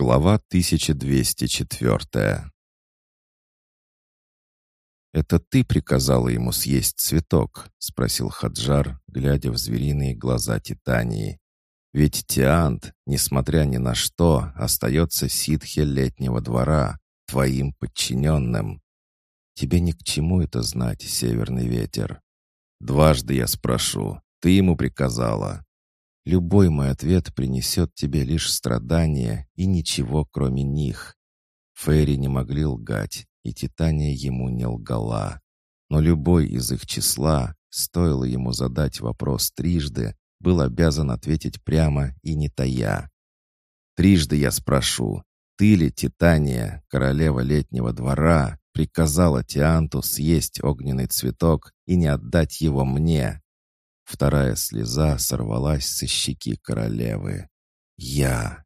Глава 1204 «Это ты приказала ему съесть цветок?» — спросил Хаджар, глядя в звериные глаза Титании. «Ведь Тиант, несмотря ни на что, остается ситхе летнего двора, твоим подчиненным. Тебе ни к чему это знать, северный ветер. Дважды я спрошу, ты ему приказала?» Любой мой ответ принесет тебе лишь страдания и ничего, кроме них. Фейри не могли лгать, и Титания ему не лгала. Но любой из их числа, стоило ему задать вопрос трижды, был обязан ответить прямо и не тая. «Трижды я спрошу, ты ли, Титания, королева летнего двора, приказала Тианту съесть огненный цветок и не отдать его мне?» Вторая слеза сорвалась со щеки королевы. «Я!»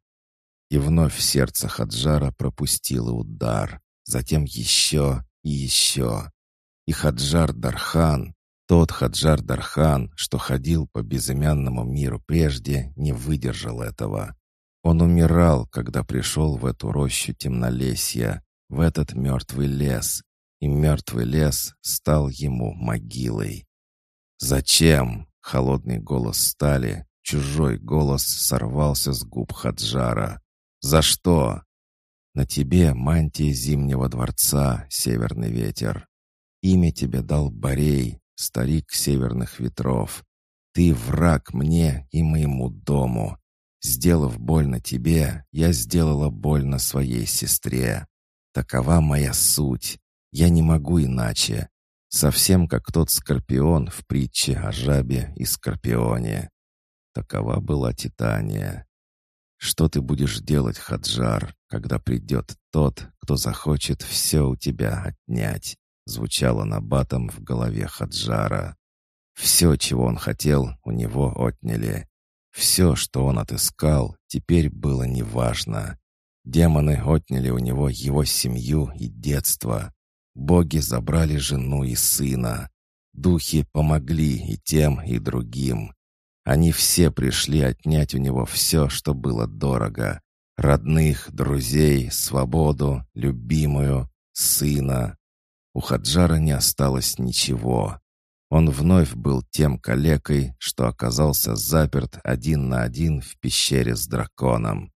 И вновь сердце Хаджара пропустило удар. Затем еще и еще. И Хаджар Дархан, тот Хаджар Дархан, что ходил по безымянному миру прежде, не выдержал этого. Он умирал, когда пришел в эту рощу темнолесья, в этот мертвый лес, и мертвый лес стал ему могилой. «Зачем?» Холодный голос стали, чужой голос сорвался с губ Хаджара. «За что?» «На тебе мантия Зимнего дворца, Северный ветер. Имя тебе дал Борей, старик северных ветров. Ты враг мне и моему дому. Сделав больно тебе, я сделала больно своей сестре. Такова моя суть. Я не могу иначе. Совсем как тот скорпион в притче о жабе и скорпионе. Такова была Титания. Что ты будешь делать, Хаджар, когда придет тот, кто захочет все у тебя отнять? Звучало набатом в голове Хаджара. Все, чего он хотел, у него отняли. Все, что он отыскал, теперь было неважно. Демоны отняли у него его семью и детство. Боги забрали жену и сына. Духи помогли и тем, и другим. Они все пришли отнять у него все, что было дорого. Родных, друзей, свободу, любимую, сына. У Хаджара не осталось ничего. Он вновь был тем калекой, что оказался заперт один на один в пещере с драконом.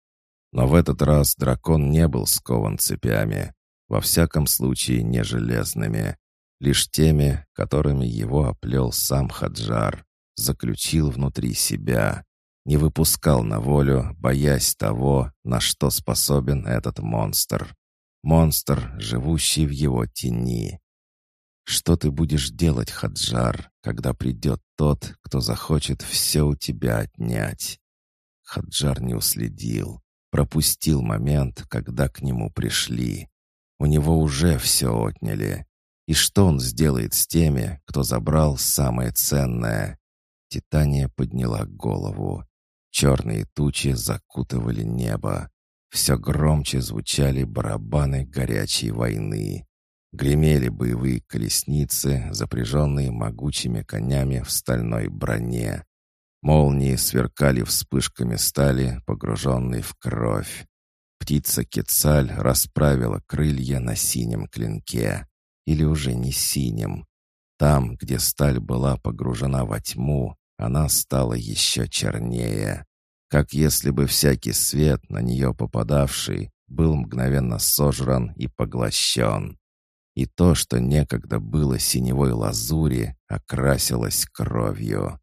Но в этот раз дракон не был скован цепями. Во всяком случае, не железными. Лишь теми, которыми его оплел сам Хаджар. Заключил внутри себя. Не выпускал на волю, боясь того, на что способен этот монстр. Монстр, живущий в его тени. Что ты будешь делать, Хаджар, когда придет тот, кто захочет все у тебя отнять? Хаджар не уследил, пропустил момент, когда к нему пришли. У него уже все отняли. И что он сделает с теми, кто забрал самое ценное? Титания подняла голову. Черные тучи закутывали небо. Все громче звучали барабаны горячей войны. Гремели боевые колесницы, запряженные могучими конями в стальной броне. Молнии сверкали вспышками стали, погруженной в кровь. Птица Кецаль расправила крылья на синем клинке. Или уже не синем. Там, где сталь была погружена во тьму, она стала еще чернее. Как если бы всякий свет, на нее попадавший, был мгновенно сожран и поглощен. И то, что некогда было синевой лазури, окрасилось кровью.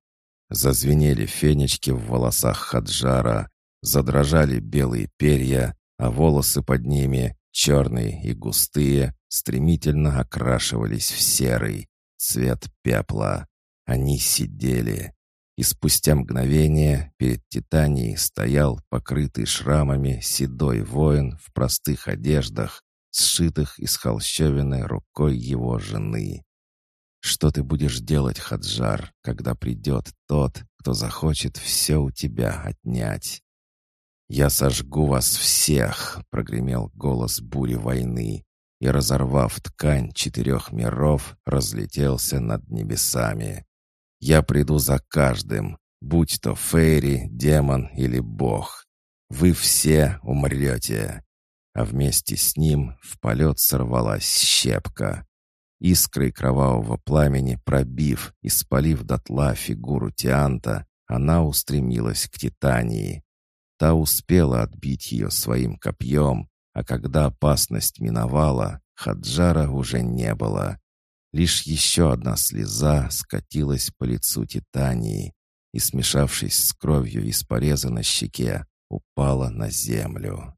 Зазвенели фенечки в волосах Хаджара, задрожали белые перья, а волосы под ними, черные и густые, стремительно окрашивались в серый, цвет пепла. Они сидели. И спустя мгновение перед Титанией стоял покрытый шрамами седой воин в простых одеждах, сшитых из холщовины рукой его жены. «Что ты будешь делать, Хаджар, когда придет тот, кто захочет все у тебя отнять?» «Я сожгу вас всех!» — прогремел голос бури войны, и, разорвав ткань четырех миров, разлетелся над небесами. «Я приду за каждым, будь то фейри, демон или бог. Вы все умрете!» А вместе с ним в полет сорвалась щепка. Искрой кровавого пламени пробив и спалив дотла фигуру Тианта, она устремилась к Титании. Та успела отбить ее своим копьем, а когда опасность миновала, Хаджара уже не было. Лишь еще одна слеза скатилась по лицу Титании и, смешавшись с кровью из пореза на щеке, упала на землю.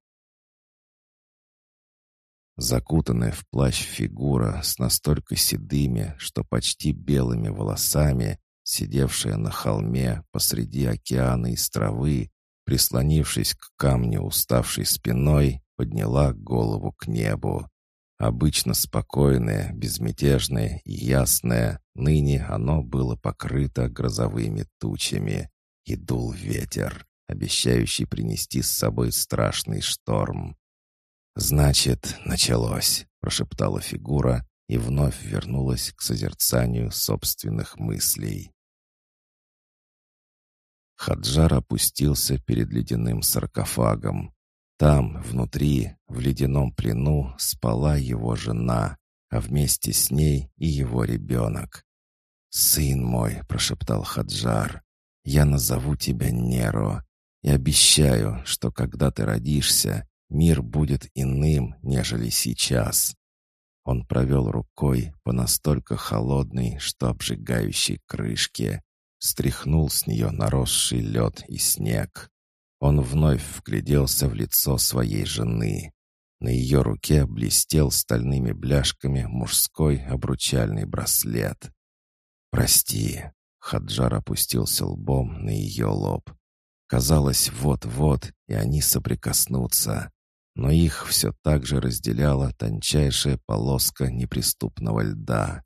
Закутанная в плащ фигура с настолько седыми, что почти белыми волосами, сидевшая на холме посреди океана из травы, прислонившись к камню уставшей спиной, подняла голову к небу. Обычно спокойное, безмятежное и ясное, ныне оно было покрыто грозовыми тучами, и дул ветер, обещающий принести с собой страшный шторм. «Значит, началось», — прошептала фигура и вновь вернулась к созерцанию собственных мыслей. Хаджар опустился перед ледяным саркофагом. Там, внутри, в ледяном плену, спала его жена, а вместе с ней и его ребенок. «Сын мой», — прошептал Хаджар, — «я назову тебя Неро и обещаю, что когда ты родишься, мир будет иным, нежели сейчас». Он провел рукой по настолько холодной, что обжигающей крышке, стряхнул с нее наросший лед и снег. Он вновь вгляделся в лицо своей жены. На ее руке блестел стальными бляшками мужской обручальный браслет. «Прости», — Хаджар опустился лбом на ее лоб. Казалось, вот-вот, и они соприкоснутся но их все так же разделяла тончайшая полоска неприступного льда.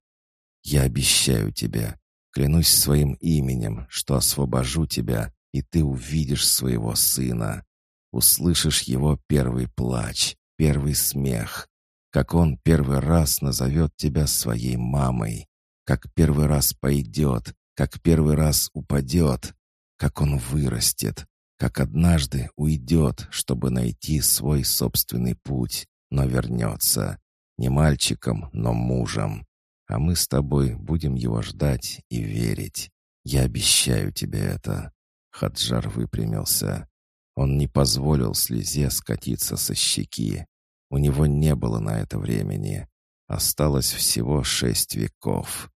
«Я обещаю тебе, клянусь своим именем, что освобожу тебя, и ты увидишь своего сына. Услышишь его первый плач, первый смех, как он первый раз назовет тебя своей мамой, как первый раз пойдет, как первый раз упадет, как он вырастет, как однажды уйдет, чтобы найти свой собственный путь, но вернется. Не мальчиком, но мужем. А мы с тобой будем его ждать и верить. Я обещаю тебе это». Хаджар выпрямился. Он не позволил слезе скатиться со щеки. У него не было на это времени. Осталось всего шесть веков.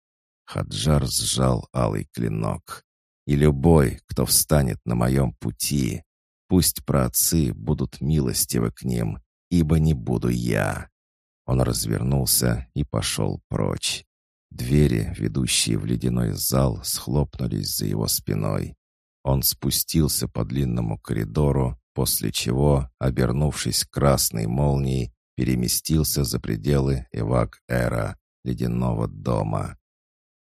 Хаджар сжал алый клинок. И любой, кто встанет на моем пути, пусть праотцы будут милостивы к ним, ибо не буду я». Он развернулся и пошел прочь. Двери, ведущие в ледяной зал, схлопнулись за его спиной. Он спустился по длинному коридору, после чего, обернувшись красной молнией, переместился за пределы Эвак-Эра, ледяного дома.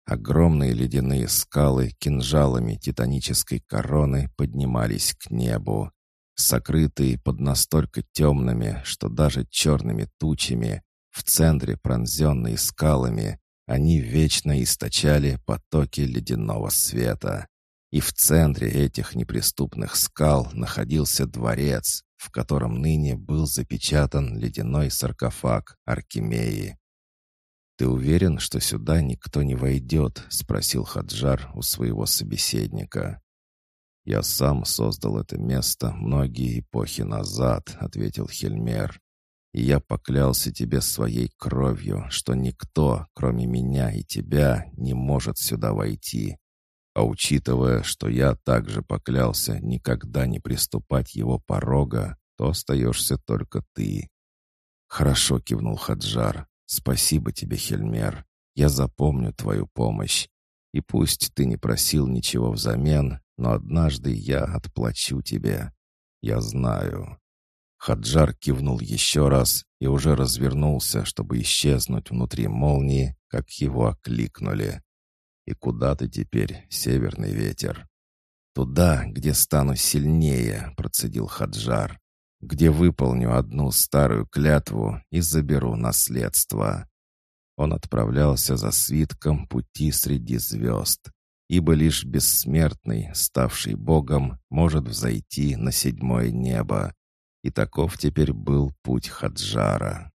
Огромные ледяные скалы кинжалами титанической короны поднимались к небу. Сокрытые под настолько темными, что даже черными тучами, в центре пронзенные скалами, они вечно источали потоки ледяного света. И в центре этих неприступных скал находился дворец, в котором ныне был запечатан ледяной саркофаг Аркемии. «Ты уверен, что сюда никто не войдет?» — спросил Хаджар у своего собеседника. «Я сам создал это место многие эпохи назад», — ответил Хельмер. «И я поклялся тебе своей кровью, что никто, кроме меня и тебя, не может сюда войти. А учитывая, что я также поклялся никогда не приступать его порога, то остаешься только ты». «Хорошо», — кивнул Хаджар. Спасибо тебе, Хельмер. Я запомню твою помощь. И пусть ты не просил ничего взамен, но однажды я отплачу тебе. Я знаю». Хаджар кивнул еще раз и уже развернулся, чтобы исчезнуть внутри молнии, как его окликнули. «И куда ты теперь, северный ветер?» «Туда, где стану сильнее», — процедил Хаджар где выполню одну старую клятву и заберу наследство. Он отправлялся за свитком пути среди звезд. ибо лишь бессмертный, ставший Богом, может взойти на седьмое небо. И таков теперь был путь Хаджара.